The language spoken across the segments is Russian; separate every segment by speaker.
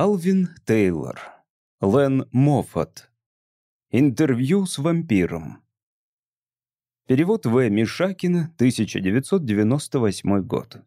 Speaker 1: Алвин Тейлор. Лен Моффат. Интервью с вампиром. Перевод В. Мишакина, 1998 год.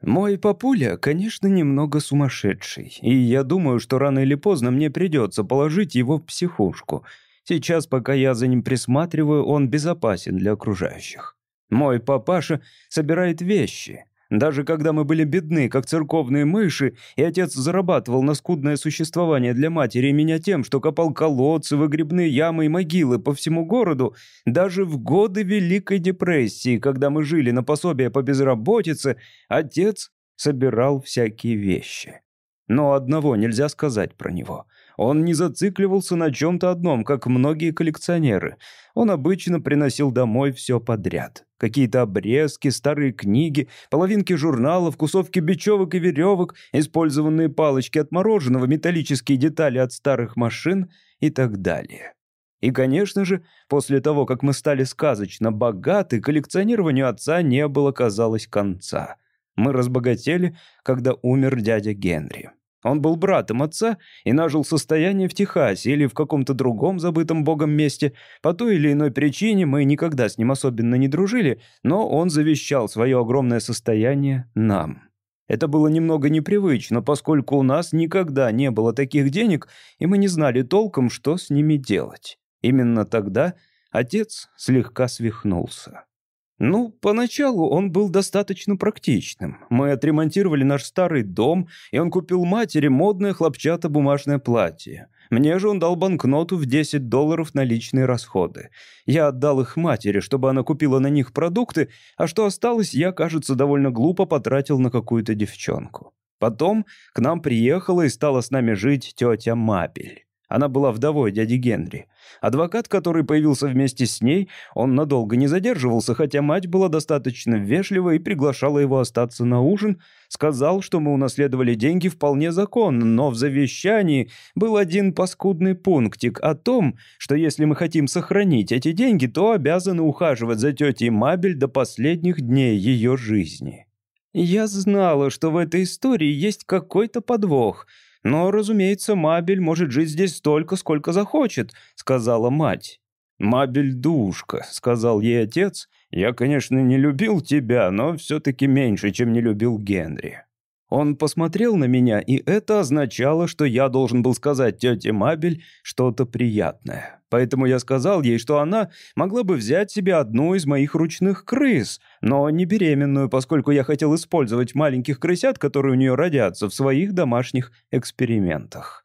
Speaker 1: Мой папуля, конечно, немного сумасшедший, и я думаю, что рано или поздно мне придется положить его в психушку. Сейчас, пока я за ним присматриваю, он безопасен для окружающих. Мой папаша собирает вещи — даже когда мы были бедны, как церковные мыши, и отец зарабатывал на скудное существование для матери и меня тем, что копал колодцы, выгребные ямы и могилы по всему городу, даже в годы Великой депрессии, когда мы жили на пособие по безработице, отец собирал всякие вещи. Но одного нельзя сказать про него. Он не зацикливался на чем-то одном, как многие коллекционеры. Он обычно приносил домой все подряд. Какие-то обрезки, старые книги, половинки журналов, кусовки бечевок и веревок, использованные палочки от мороженого, металлические детали от старых машин и так далее. И, конечно же, после того, как мы стали сказочно богаты, коллекционированию отца не было, казалось, конца. Мы разбогатели, когда умер дядя Генри. Он был братом отца и нажил состояние в Техасе или в каком-то другом забытом богом месте. По той или иной причине мы никогда с ним особенно не дружили, но он завещал свое огромное состояние нам. Это было немного непривычно, поскольку у нас никогда не было таких денег, и мы не знали толком, что с ними делать. Именно тогда отец слегка свихнулся. Ну, поначалу он был достаточно практичным. Мы отремонтировали наш старый дом, и он купил матери модное хлопчатобумажное платье. Мне же он дал банкноту в 10 долларов на личные расходы. Я отдал их матери, чтобы она купила на них продукты, а что осталось, я, кажется, довольно глупо потратил на какую-то девчонку. Потом к нам приехала и стала с нами жить тетя Мабель. Она была вдовой дяди Генри. Адвокат, который появился вместе с ней, он надолго не задерживался, хотя мать была достаточно вежлива и приглашала его остаться на ужин, сказал, что мы унаследовали деньги вполне законно, но в завещании был один паскудный пунктик о том, что если мы хотим сохранить эти деньги, то обязаны ухаживать за тетей Мабель до последних дней ее жизни. Я знала, что в этой истории есть какой-то подвох — «Но, разумеется, Мабель может жить здесь столько, сколько захочет», — сказала мать. «Мабель душка», — сказал ей отец. «Я, конечно, не любил тебя, но все-таки меньше, чем не любил Генри». Он посмотрел на меня, и это означало, что я должен был сказать тете Мабель что-то приятное. Поэтому я сказал ей, что она могла бы взять себе одну из моих ручных крыс, но не беременную, поскольку я хотел использовать маленьких крысят, которые у нее родятся, в своих домашних экспериментах.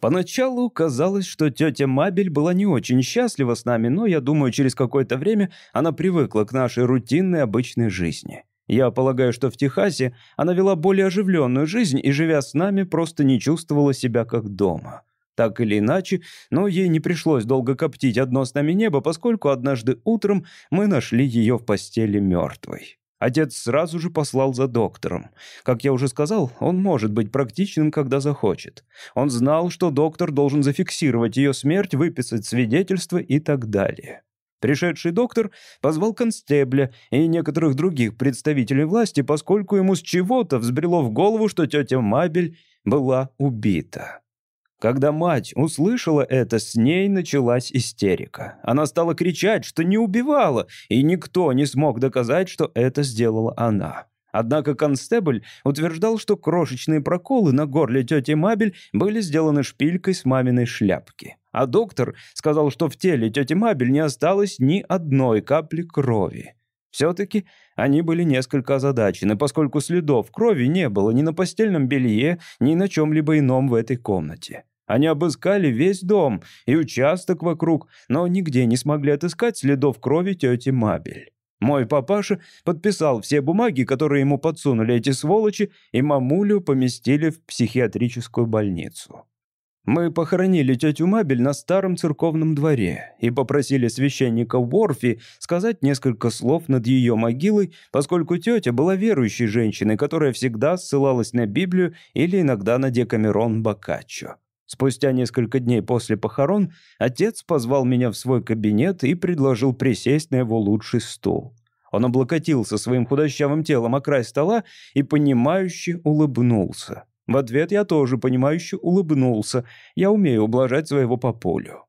Speaker 1: Поначалу казалось, что тетя Мабель была не очень счастлива с нами, но я думаю, через какое-то время она привыкла к нашей рутинной обычной жизни. Я полагаю, что в Техасе она вела более оживленную жизнь и, живя с нами, просто не чувствовала себя как дома. Так или иначе, но ей не пришлось долго коптить одно с нами небо, поскольку однажды утром мы нашли ее в постели мертвой. Отец сразу же послал за доктором. Как я уже сказал, он может быть практичным, когда захочет. Он знал, что доктор должен зафиксировать ее смерть, выписать свидетельство и так далее. Пришедший доктор позвал констебля и некоторых других представителей власти, поскольку ему с чего-то взбрело в голову, что тетя Мабель была убита. Когда мать услышала это, с ней началась истерика. Она стала кричать, что не убивала, и никто не смог доказать, что это сделала она. Однако констебль утверждал, что крошечные проколы на горле тети Мабель были сделаны шпилькой с маминой шляпки. А доктор сказал, что в теле тети Мабель не осталось ни одной капли крови. Все-таки они были несколько озадачены, поскольку следов крови не было ни на постельном белье, ни на чем-либо ином в этой комнате. Они обыскали весь дом и участок вокруг, но нигде не смогли отыскать следов крови тети Мабель. Мой папаша подписал все бумаги, которые ему подсунули эти сволочи, и мамулю поместили в психиатрическую больницу. Мы похоронили тетю Мабель на старом церковном дворе и попросили священника Уорфи сказать несколько слов над ее могилой, поскольку тетя была верующей женщиной, которая всегда ссылалась на Библию или иногда на Декамерон Боккаччо. Спустя несколько дней после похорон отец позвал меня в свой кабинет и предложил присесть на его лучший стул. Он облокотился своим худощавым телом о край стола и, понимающе, улыбнулся. В ответ я тоже, понимающе, улыбнулся. Я умею ублажать своего папулю.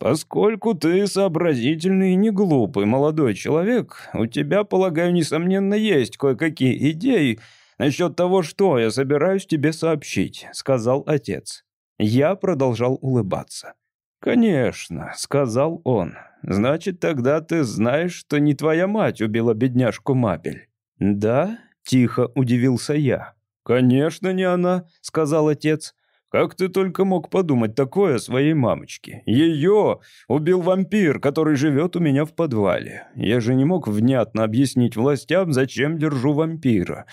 Speaker 1: «Поскольку ты сообразительный и не глупый молодой человек, у тебя, полагаю, несомненно, есть кое-какие идеи насчет того, что я собираюсь тебе сообщить», — сказал отец. Я продолжал улыбаться. «Конечно», — сказал он. «Значит, тогда ты знаешь, что не твоя мать убила бедняжку Мабель». «Да?» — тихо удивился я. «Конечно, не она», — сказал отец. «Как ты только мог подумать такое о своей мамочке? Ее убил вампир, который живет у меня в подвале. Я же не мог внятно объяснить властям, зачем держу вампира.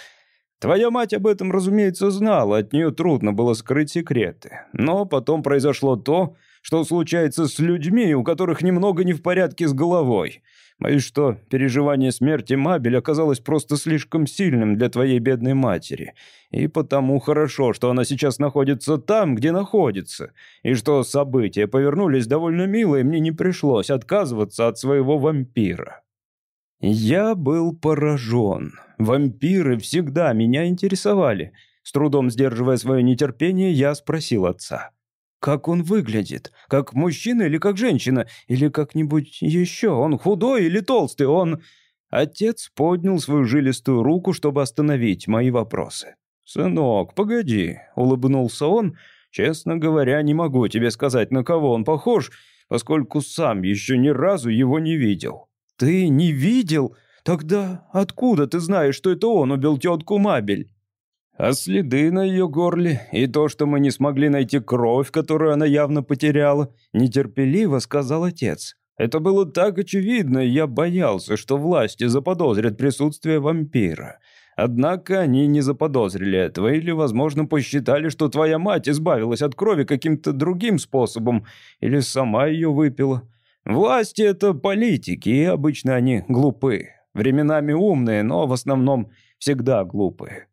Speaker 1: Твоя мать об этом, разумеется, знала, от нее трудно было скрыть секреты. Но потом произошло то, что случается с людьми, у которых немного не в порядке с головой. Боюсь, что переживание смерти Мабель оказалось просто слишком сильным для твоей бедной матери. И потому хорошо, что она сейчас находится там, где находится, и что события повернулись довольно мило, и мне не пришлось отказываться от своего вампира. Я был поражен. Вампиры всегда меня интересовали. С трудом сдерживая свое нетерпение, я спросил отца. Как он выглядит? Как мужчина или как женщина? Или как-нибудь еще? Он худой или толстый? Он...» Отец поднял свою жилистую руку, чтобы остановить мои вопросы. «Сынок, погоди», — улыбнулся он. «Честно говоря, не могу тебе сказать, на кого он похож, поскольку сам еще ни разу его не видел». «Ты не видел? Тогда откуда ты знаешь, что это он убил тетку Мабель?» А следы на ее горле и то, что мы не смогли найти кровь, которую она явно потеряла, нетерпеливо сказал отец. Это было так очевидно, я боялся, что власти заподозрят присутствие вампира. Однако они не заподозрили этого или, возможно, посчитали, что твоя мать избавилась от крови каким-то другим способом или сама ее выпила. Власти — это политики, и обычно они глупы. Временами умные, но в основном всегда глупые.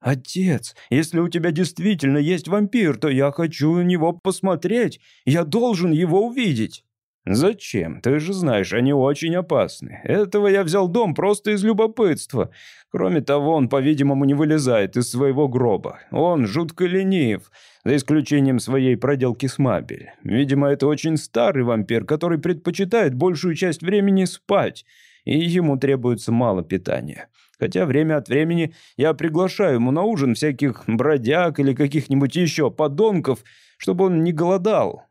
Speaker 1: «Отец, если у тебя действительно есть вампир, то я хочу на него посмотреть. Я должен его увидеть». «Зачем? Ты же знаешь, они очень опасны. Этого я взял дом просто из любопытства. Кроме того, он, по-видимому, не вылезает из своего гроба. Он жутко ленив, за исключением своей проделки с Мабель. Видимо, это очень старый вампир, который предпочитает большую часть времени спать, и ему требуется мало питания. Хотя время от времени я приглашаю ему на ужин всяких бродяг или каких-нибудь еще подонков, чтобы он не голодал.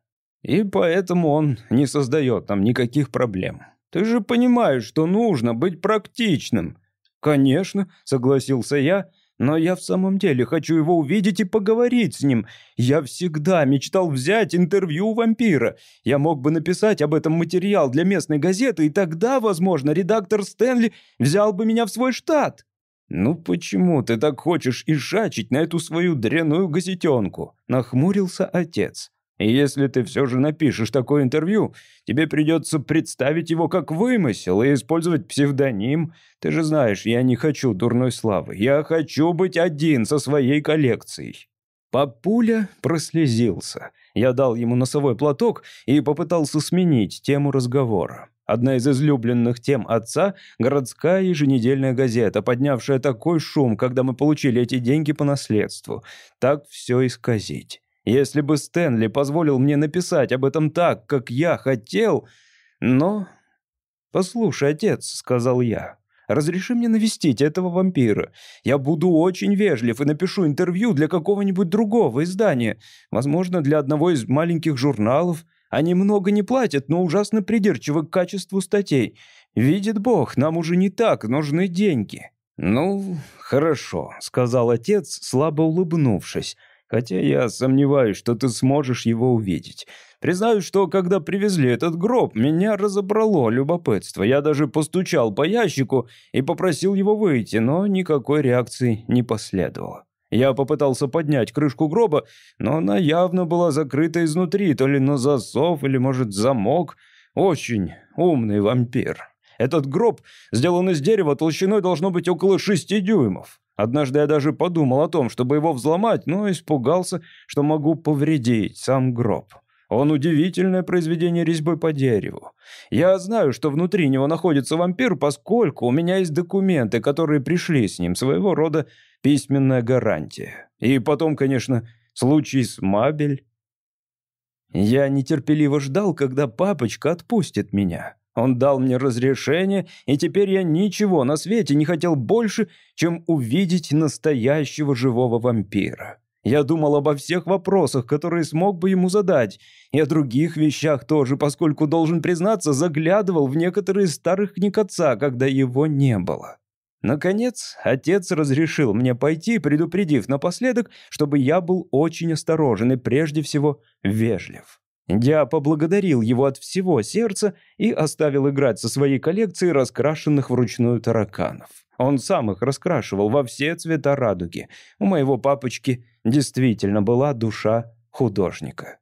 Speaker 1: И поэтому он не создает нам никаких проблем. Ты же понимаешь, что нужно быть практичным». «Конечно», — согласился я, но я в самом деле хочу его увидеть и поговорить с ним. Я всегда мечтал взять интервью у вампира. Я мог бы написать об этом материал для местной газеты, и тогда, возможно, редактор Стэнли взял бы меня в свой штат. «Ну почему ты так хочешь ишачить на эту свою дряную газетенку?» — нахмурился отец. И если ты все же напишешь такое интервью, тебе придется представить его как вымысел и использовать псевдоним. Ты же знаешь, я не хочу дурной славы. Я хочу быть один со своей коллекцией». Папуля прослезился. Я дал ему носовой платок и попытался сменить тему разговора. Одна из излюбленных тем отца – городская еженедельная газета, поднявшая такой шум, когда мы получили эти деньги по наследству. Так все исказить. Если бы Стэнли позволил мне написать об этом так, как я хотел... Но... «Послушай, отец», — сказал я, — «разреши мне навестить этого вампира. Я буду очень вежлив и напишу интервью для какого-нибудь другого издания. Возможно, для одного из маленьких журналов. Они много не платят, но ужасно придирчивы к качеству статей. Видит Бог, нам уже не так нужны деньги». «Ну, хорошо», — сказал отец, слабо улыбнувшись. Хотя я сомневаюсь, что ты сможешь его увидеть. Признаюсь, что когда привезли этот гроб, меня разобрало любопытство. Я даже постучал по ящику и попросил его выйти, но никакой реакции не последовало. Я попытался поднять крышку гроба, но она явно была закрыта изнутри, то ли на засов, или, может, замок. Очень умный вампир. Этот гроб сделан из дерева толщиной должно быть около шести дюймов. Однажды я даже подумал о том, чтобы его взломать, но испугался, что могу повредить сам гроб. Он удивительное произведение резьбы по дереву. Я знаю, что внутри него находится вампир, поскольку у меня есть документы, которые пришли с ним, своего рода письменная гарантия. И потом, конечно, случай с Мабель. Я нетерпеливо ждал, когда папочка отпустит меня. Он дал мне разрешение, и теперь я ничего на свете не хотел больше, чем увидеть настоящего живого вампира. Я думал обо всех вопросах, которые смог бы ему задать, и о других вещах тоже, поскольку, должен признаться, заглядывал в некоторые старых книг отца, когда его не было. Наконец, отец разрешил мне пойти, предупредив напоследок, чтобы я был очень осторожен и прежде всего вежлив. Я поблагодарил его от всего сердца и оставил играть со своей коллекцией раскрашенных вручную тараканов. Он сам их раскрашивал во все цвета радуги. У моего папочки действительно была душа художника.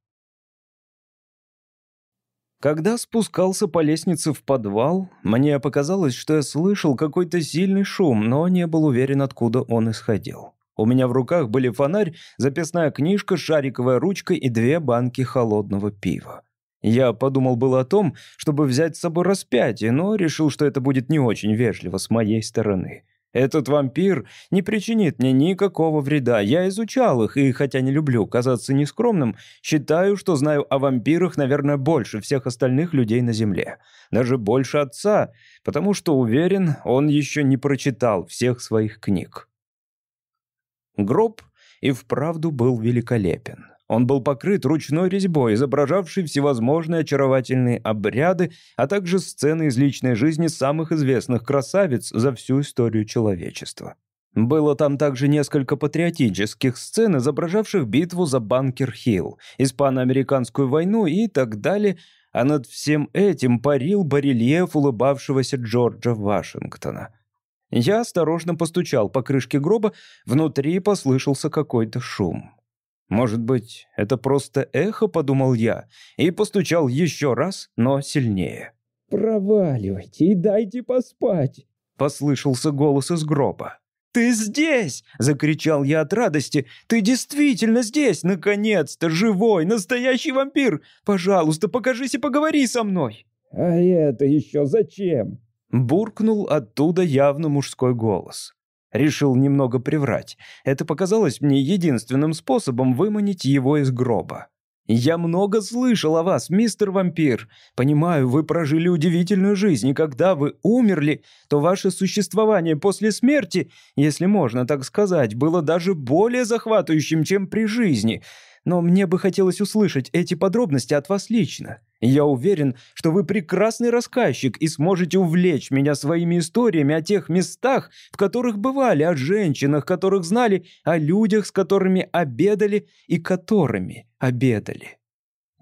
Speaker 1: Когда спускался по лестнице в подвал, мне показалось, что я слышал какой-то сильный шум, но не был уверен, откуда он исходил. У меня в руках были фонарь, записная книжка, шариковая ручка и две банки холодного пива. Я подумал было о том, чтобы взять с собой распятие, но решил, что это будет не очень вежливо с моей стороны. Этот вампир не причинит мне никакого вреда. Я изучал их, и хотя не люблю казаться нескромным, считаю, что знаю о вампирах, наверное, больше всех остальных людей на Земле. Даже больше отца, потому что уверен, он еще не прочитал всех своих книг. Гроб и вправду был великолепен. Он был покрыт ручной резьбой, изображавшей всевозможные очаровательные обряды, а также сцены из личной жизни самых известных красавиц за всю историю человечества. Было там также несколько патриотических сцен, изображавших битву за Банкер-Хилл, испано-американскую войну и так далее, а над всем этим парил барельеф улыбавшегося Джорджа Вашингтона. Я осторожно постучал по крышке гроба, внутри послышался какой-то шум. Может быть, это просто эхо, подумал я, и постучал еще раз, но сильнее.
Speaker 2: «Проваливайте и дайте поспать», —
Speaker 1: послышался голос из гроба. «Ты здесь!» — закричал я от радости. «Ты действительно здесь! Наконец-то! Живой! Настоящий вампир! Пожалуйста, покажись и поговори со мной!»
Speaker 2: «А это еще зачем?»
Speaker 1: Буркнул оттуда явно мужской голос. Решил немного приврать. Это показалось мне единственным способом выманить его из гроба. «Я много слышал о вас, мистер вампир. Понимаю, вы прожили удивительную жизнь, и когда вы умерли, то ваше существование после смерти, если можно так сказать, было даже более захватывающим, чем при жизни но мне бы хотелось услышать эти подробности от вас лично. Я уверен, что вы прекрасный рассказчик и сможете увлечь меня своими историями о тех местах, в которых бывали, о женщинах, которых знали, о людях, с которыми обедали и которыми обедали.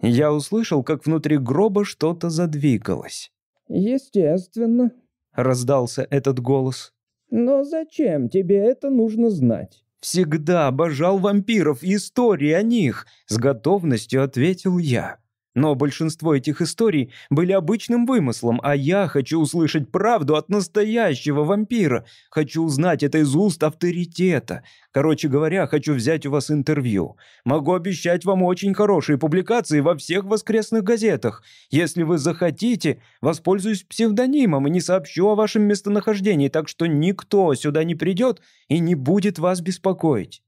Speaker 1: Я услышал, как внутри гроба что-то задвигалось.
Speaker 2: «Естественно», —
Speaker 1: раздался этот голос.
Speaker 2: «Но зачем тебе это нужно знать?»
Speaker 1: Всегда обожал вампиров и истории о них, с готовностью ответил я. Но большинство этих историй были обычным вымыслом, а я хочу услышать правду от настоящего вампира. Хочу узнать это из уст авторитета. Короче говоря, хочу взять у вас интервью. Могу обещать вам очень хорошие публикации во всех воскресных газетах. Если вы захотите, воспользуюсь псевдонимом и не сообщу о вашем местонахождении, так что никто сюда не придет и не будет вас беспокоить».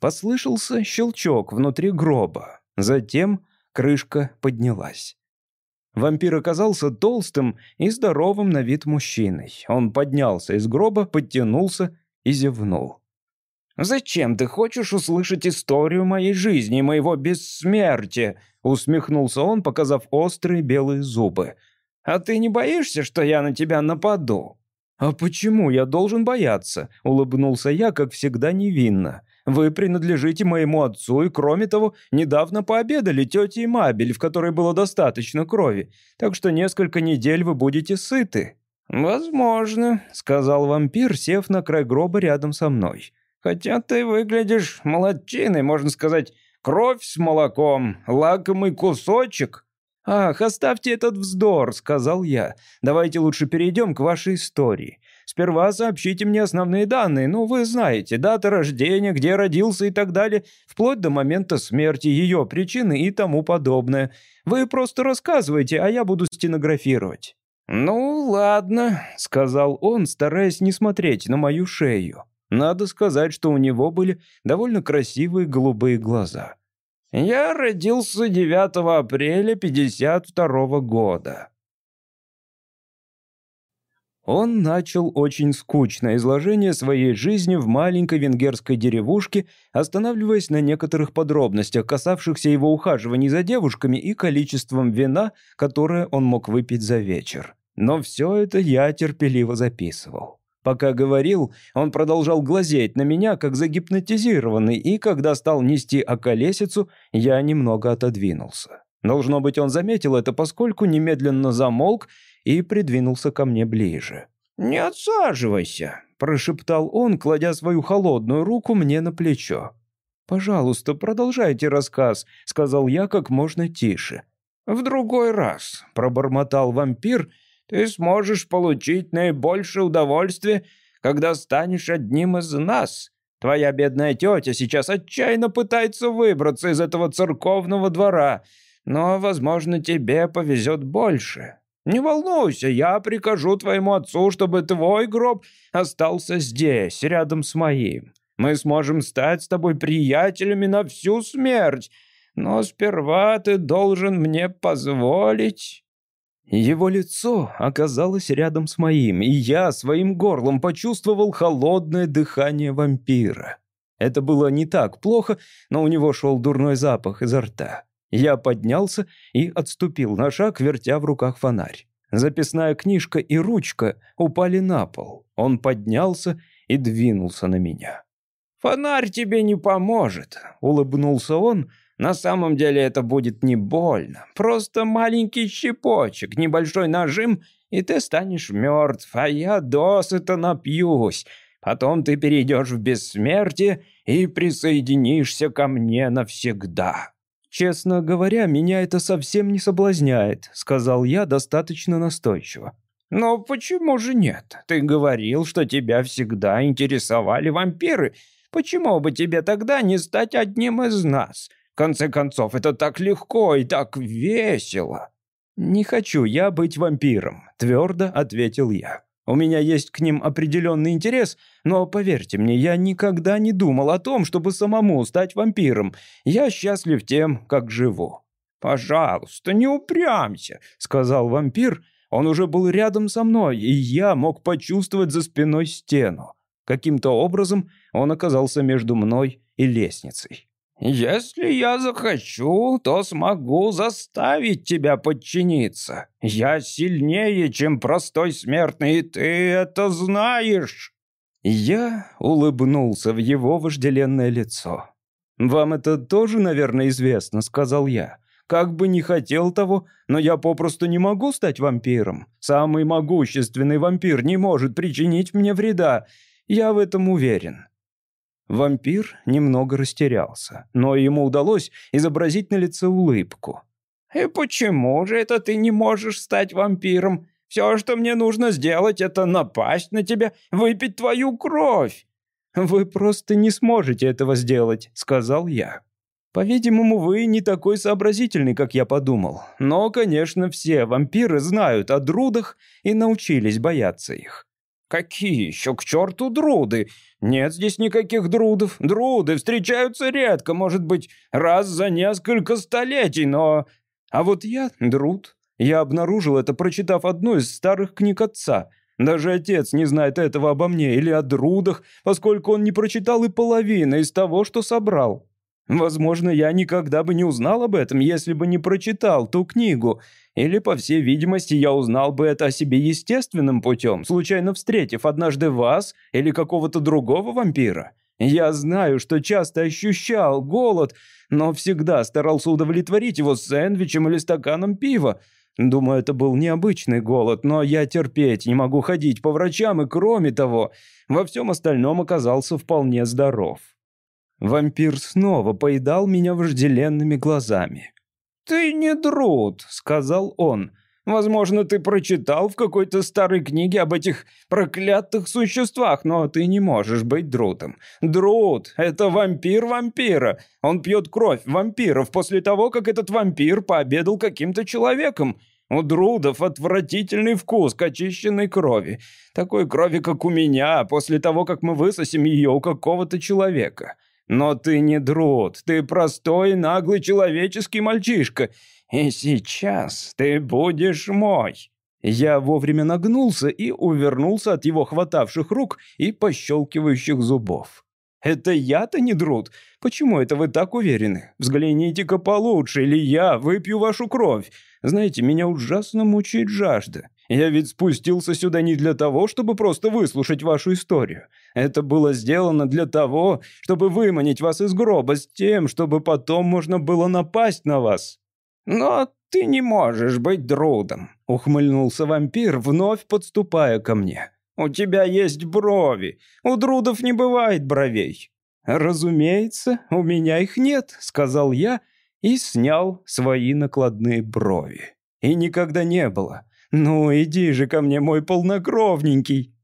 Speaker 1: Послышался щелчок внутри гроба. Затем крышка поднялась. Вампир оказался толстым и здоровым на вид мужчиной. Он поднялся из гроба, подтянулся и зевнул. «Зачем ты хочешь услышать историю моей жизни и моего бессмертия?» усмехнулся он, показав острые белые зубы. «А ты не боишься, что я на тебя нападу?» «А почему я должен бояться?» улыбнулся я, как всегда, невинно. Вы принадлежите моему отцу и, кроме того, недавно пообедали тетей Мабель, в которой было достаточно крови, так что несколько недель вы будете сыты». «Возможно», — сказал вампир, сев на край гроба рядом со мной. «Хотя ты выглядишь молодчиной, можно сказать, кровь с молоком, лакомый кусочек». «Ах, оставьте этот вздор», — сказал я. «Давайте лучше перейдем к вашей истории. Сперва сообщите мне основные данные, ну, вы знаете, дата рождения, где родился и так далее, вплоть до момента смерти, ее причины и тому подобное. Вы просто рассказывайте, а я буду стенографировать». «Ну, ладно», — сказал он, стараясь не смотреть на мою шею. Надо сказать, что у него были довольно красивые голубые глаза. «Я родился 9 апреля 52 года. Он начал очень скучное изложение своей жизни в маленькой венгерской деревушке, останавливаясь на некоторых подробностях, касавшихся его ухаживаний за девушками и количеством вина, которое он мог выпить за вечер. Но все это я терпеливо записывал. Пока говорил, он продолжал глазеть на меня, как загипнотизированный, и когда стал нести околесицу, я немного отодвинулся. Должно быть, он заметил это, поскольку немедленно замолк и придвинулся ко мне ближе. «Не отсаживайся», — прошептал он, кладя свою холодную руку мне на плечо. «Пожалуйста, продолжайте рассказ», — сказал я как можно тише. «В другой раз», — пробормотал вампир, — «ты сможешь получить наибольшее удовольствие, когда станешь одним из нас. Твоя бедная тетя сейчас отчаянно пытается выбраться из этого церковного двора, но, возможно, тебе повезет больше. Не волнуйся, я прикажу твоему отцу, чтобы твой гроб остался здесь, рядом с моим. Мы сможем стать с тобой приятелями на всю смерть. Но сперва ты должен мне позволить...» Его лицо оказалось рядом с моим, и я своим горлом почувствовал холодное дыхание вампира. Это было не так плохо, но у него шел дурной запах изо рта. Я поднялся и отступил на шаг, вертя в руках фонарь. Записная книжка и ручка упали на пол. Он поднялся и двинулся на меня. «Фонарь тебе не поможет», — улыбнулся он. «На самом деле это будет не больно. Просто маленький щепочек, небольшой нажим, и ты станешь мертв, а я досыта напьюсь. Потом ты перейдешь в бессмертие и присоединишься ко мне навсегда». «Честно говоря, меня это совсем не соблазняет», — сказал я достаточно настойчиво. «Но почему же нет? Ты говорил, что тебя всегда интересовали вампиры. Почему бы тебе тогда не стать одним из нас? В конце концов, это так легко и так весело». «Не хочу я быть вампиром», — твердо ответил я. У меня есть к ним определенный интерес, но поверьте мне, я никогда не думал о том, чтобы самому стать вампиром. Я счастлив тем, как живу». «Пожалуйста, не упрямься», — сказал вампир. Он уже был рядом со мной, и я мог почувствовать за спиной стену. Каким-то образом он оказался между мной и лестницей. «Если я захочу, то смогу заставить тебя подчиниться. Я сильнее, чем простой смертный, и ты это знаешь!» Я улыбнулся в его вожделенное лицо. «Вам это тоже, наверное, известно», — сказал я. «Как бы не хотел того, но я попросту не могу стать вампиром. Самый могущественный вампир не может причинить мне вреда. Я в этом уверен. Вампир немного растерялся, но ему удалось изобразить на лице улыбку. «И почему же это ты не можешь стать вампиром? Все, что мне нужно сделать, это напасть на тебя, выпить твою кровь!» «Вы просто не сможете этого сделать», — сказал я. «По-видимому, вы не такой сообразительный, как я подумал. Но, конечно, все вампиры знают о друдах и научились бояться их. «Какие еще к черту друды? Нет здесь никаких друдов. Друды встречаются редко, может быть, раз за несколько столетий, но... А вот я друд. Я обнаружил это, прочитав одну из старых книг отца. Даже отец не знает этого обо мне или о друдах, поскольку он не прочитал и половины из того, что собрал. Возможно, я никогда бы не узнал об этом, если бы не прочитал ту книгу, или, по всей видимости, я узнал бы это о себе естественным путем, случайно встретив однажды вас или какого-то другого вампира. Я знаю, что часто ощущал голод, но всегда старался удовлетворить его сэндвичем или стаканом пива. Думаю, это был необычный голод, но я терпеть не могу ходить по врачам и, кроме того, во всем остальном оказался вполне здоров. Вампир снова поедал меня вожделенными глазами. «Ты не друд», — сказал он. Возможно, ты прочитал в какой-то старой книге об этих проклятых существах, но ты не можешь быть Друтом. Друт — это вампир вампира. Он пьет кровь вампиров после того, как этот вампир пообедал каким-то человеком. У Друдов отвратительный вкус к очищенной крови. Такой крови, как у меня, после того, как мы высосим ее у какого-то человека. Но ты не Друд, ты простой наглый человеческий мальчишка, и сейчас ты будешь мой». Я вовремя нагнулся и увернулся от его хватавших рук и пощелкивающих зубов. «Это я-то не друд? Почему это вы так уверены? Взгляните-ка получше, или я выпью вашу кровь. Знаете, меня ужасно мучает жажда. Я ведь спустился сюда не для того, чтобы просто выслушать вашу историю. Это было сделано для того, чтобы выманить вас из гроба с тем, чтобы потом можно было напасть на вас. «Но ты не можешь быть Друдом», — ухмыльнулся вампир, вновь подступая ко мне. «У тебя есть брови. У Друдов не бывает бровей». «Разумеется, у меня их нет», — сказал я и снял свои накладные брови. «И никогда не было. Ну, иди же ко мне, мой полнокровненький».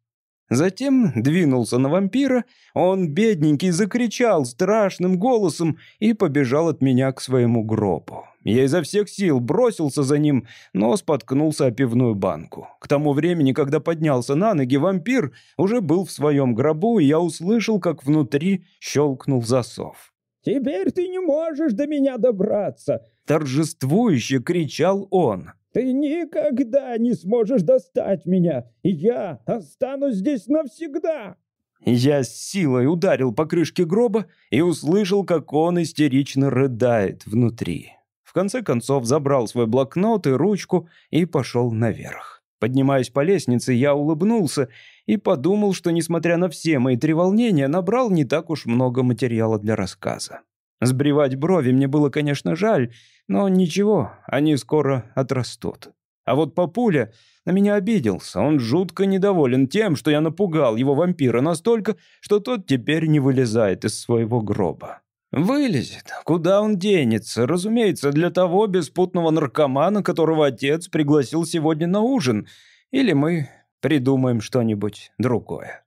Speaker 1: Затем двинулся на вампира, он, бедненький, закричал страшным голосом и побежал от меня к своему гробу. Я изо всех сил бросился за ним, но споткнулся о пивную банку. К тому времени, когда поднялся на ноги, вампир уже был в своем гробу, и я услышал, как внутри щелкнул засов.
Speaker 2: «Теперь ты не можешь до меня добраться!»
Speaker 1: Торжествующе кричал он.
Speaker 2: «Ты никогда не сможешь достать меня, и я останусь здесь навсегда!»
Speaker 1: Я с силой ударил по крышке гроба и услышал, как он истерично рыдает внутри. В конце концов забрал свой блокнот и ручку и пошел наверх. Поднимаясь по лестнице, я улыбнулся и подумал, что, несмотря на все мои треволнения, набрал не так уж много материала для рассказа. Сбривать брови мне было, конечно, жаль, но ничего, они скоро отрастут. А вот папуля на меня обиделся. Он жутко недоволен тем, что я напугал его вампира настолько, что тот теперь не вылезает из своего гроба. Вылезет. Куда он денется? Разумеется, для того беспутного наркомана, которого отец пригласил сегодня на ужин. Или мы придумаем что-нибудь другое.